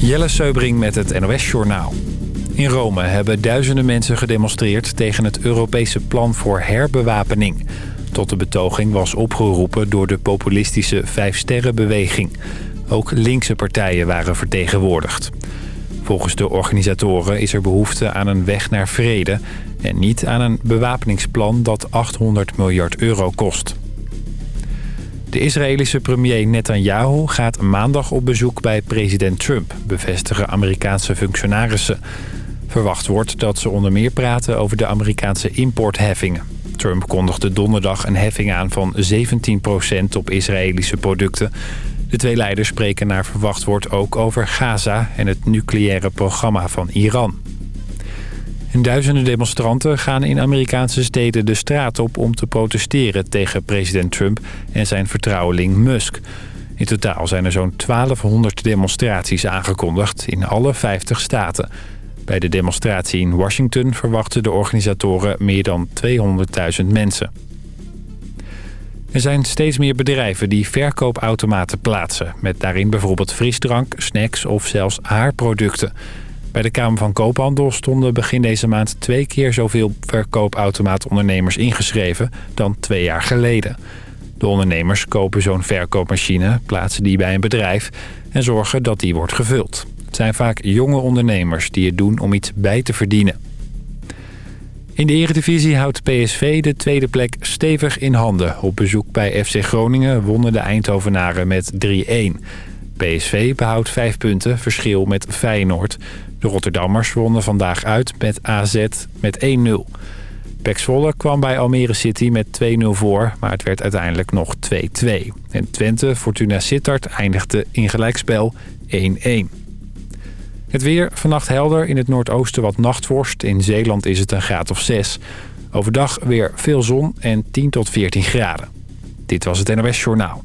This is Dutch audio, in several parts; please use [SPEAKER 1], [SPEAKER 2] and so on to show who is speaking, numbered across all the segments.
[SPEAKER 1] Jelle Seubring met het NOS Journaal. In Rome hebben duizenden mensen gedemonstreerd tegen het Europese plan voor herbewapening. Tot de betoging was opgeroepen door de populistische Vijfsterrenbeweging. Ook linkse partijen waren vertegenwoordigd. Volgens de organisatoren is er behoefte aan een weg naar vrede... en niet aan een bewapeningsplan dat 800 miljard euro kost. De Israëlische premier Netanyahu gaat maandag op bezoek bij president Trump... bevestigen Amerikaanse functionarissen. Verwacht wordt dat ze onder meer praten over de Amerikaanse importheffingen. Trump kondigde donderdag een heffing aan van 17% op Israëlische producten... De twee leiders spreken naar verwacht wordt ook over Gaza en het nucleaire programma van Iran. En duizenden demonstranten gaan in Amerikaanse steden de straat op om te protesteren tegen president Trump en zijn vertrouweling Musk. In totaal zijn er zo'n 1200 demonstraties aangekondigd in alle 50 staten. Bij de demonstratie in Washington verwachten de organisatoren meer dan 200.000 mensen. Er zijn steeds meer bedrijven die verkoopautomaten plaatsen... met daarin bijvoorbeeld frisdrank, snacks of zelfs haarproducten. Bij de Kamer van Koophandel stonden begin deze maand... twee keer zoveel verkoopautomaatondernemers ingeschreven dan twee jaar geleden. De ondernemers kopen zo'n verkoopmachine, plaatsen die bij een bedrijf... en zorgen dat die wordt gevuld. Het zijn vaak jonge ondernemers die het doen om iets bij te verdienen. In de eredivisie houdt PSV de tweede plek stevig in handen. Op bezoek bij FC Groningen wonnen de Eindhovenaren met 3-1. PSV behoudt vijf punten, verschil met Feyenoord. De Rotterdammers wonnen vandaag uit met AZ met 1-0. Pek Zwolle kwam bij Almere City met 2-0 voor, maar het werd uiteindelijk nog 2-2. En Twente, Fortuna Sittard eindigde in gelijkspel 1-1. Het weer vannacht helder. In het noordoosten wat nachtvorst. In Zeeland is het een graad of 6. Overdag weer veel zon en 10 tot 14 graden. Dit was het NOS Journaal.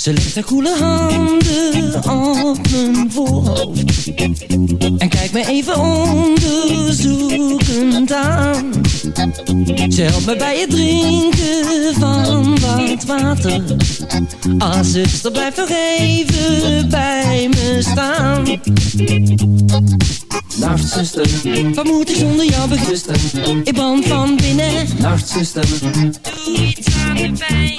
[SPEAKER 2] Ze legt haar koele handen op mijn voorhoofd. En kijkt me even onderzoekend aan. Ze helpt me bij het drinken van wat water. Ah zuster blijf nog even bij me staan. Nacht zuster, wat moet ik zonder jou begusten? Ik brand van binnen. Nacht zuster, doe iets aan de pijn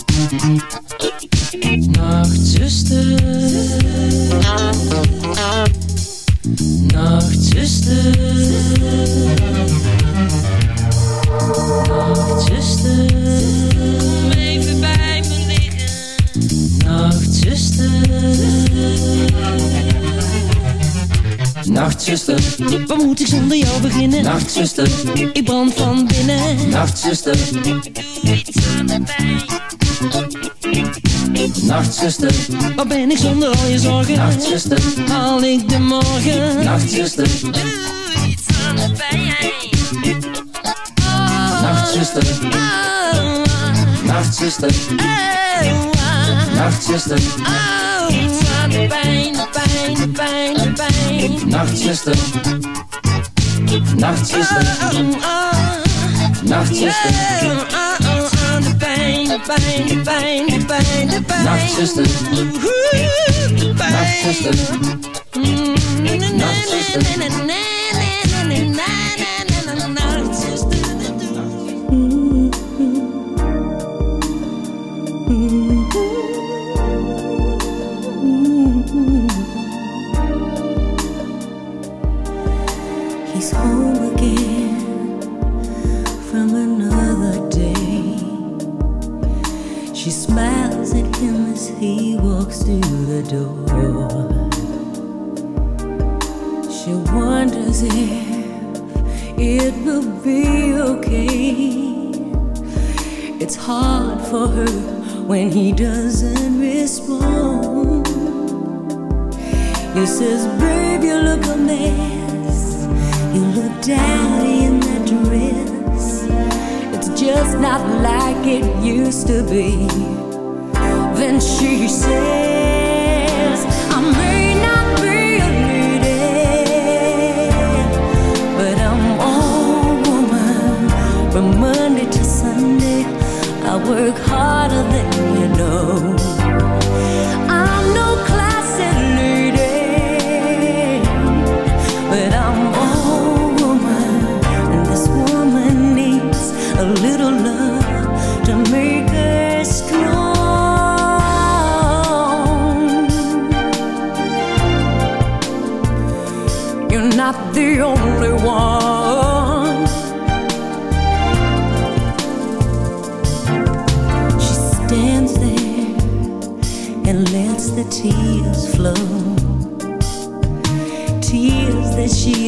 [SPEAKER 2] Nachtzuster,
[SPEAKER 3] ik brand van binnen. Nachtzuster, doe iets aan de pijn. Nachtzuster, waar ben ik zonder al je zorgen? Nachtzuster, haal ik de morgen? Nachtzuster, doe iets aan de pijn. Oh, Nachtzuster, oh, Nachtzuster, oh, Nachtzuster, oh, iets aan de pijn, de pijn, de pijn, de pijn. Nachtzuster, Nachtzuster, oh, oh, Nachtzuster, oh, oh, de pijn, de pijn, de pijn, de pijn, de pijn. Nachtzuster, Nachtzuster, Nachtzuster.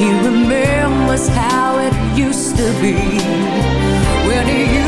[SPEAKER 3] He remembers how it used to be. When he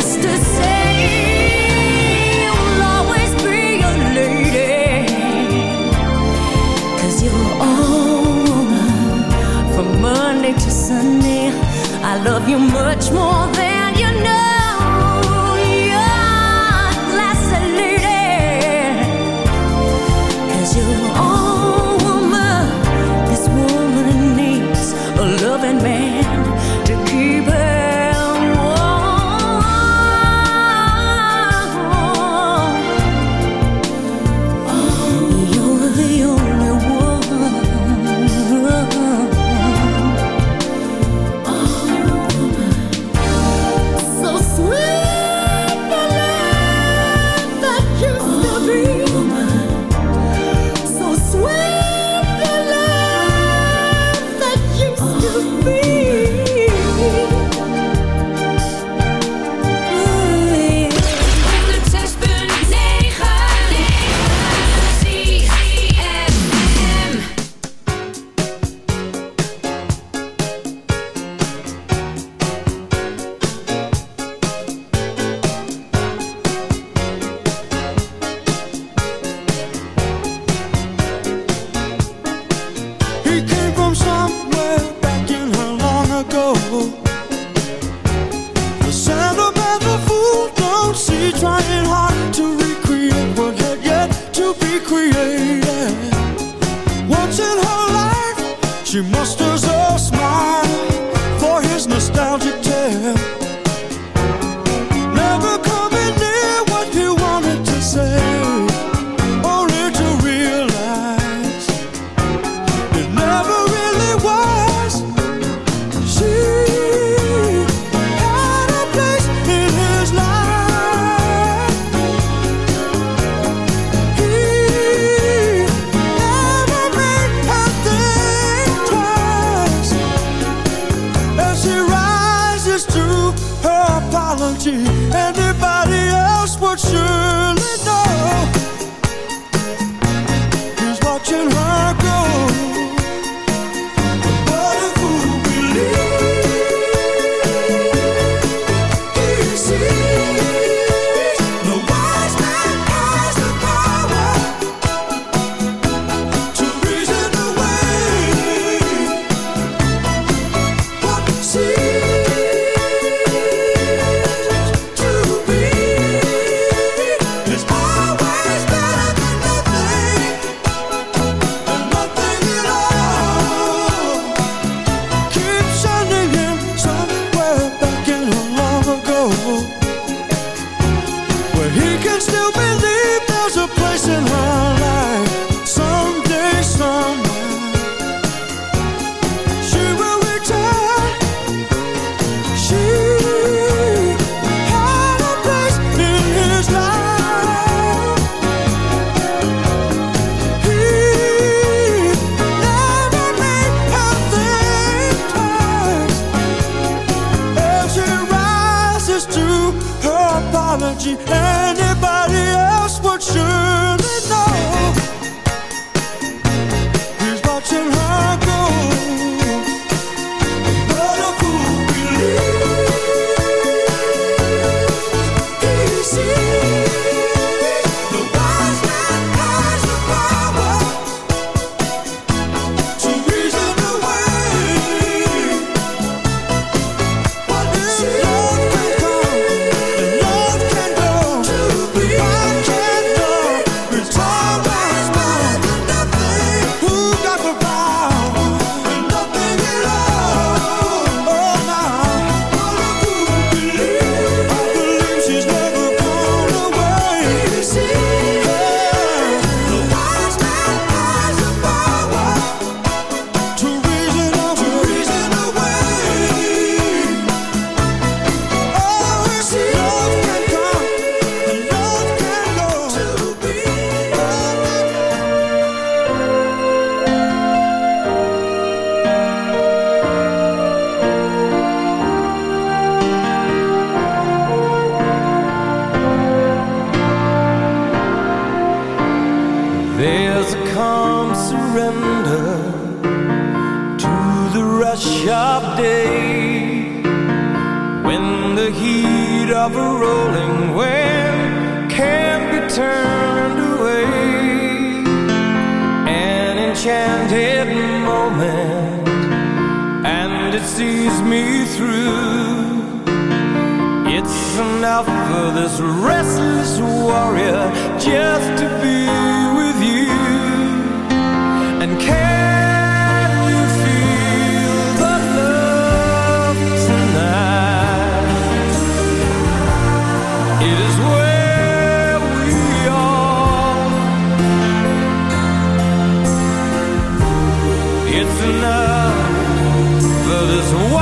[SPEAKER 4] enough
[SPEAKER 5] for
[SPEAKER 6] this one.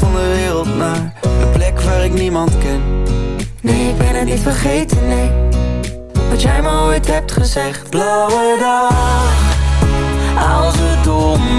[SPEAKER 7] van de wereld naar een plek waar ik niemand ken. Nee, ik ben het niet vergeten, nee. Wat jij me ooit hebt gezegd. Blauwe dag, als het dondert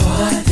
[SPEAKER 8] What.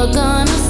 [SPEAKER 8] You're gonna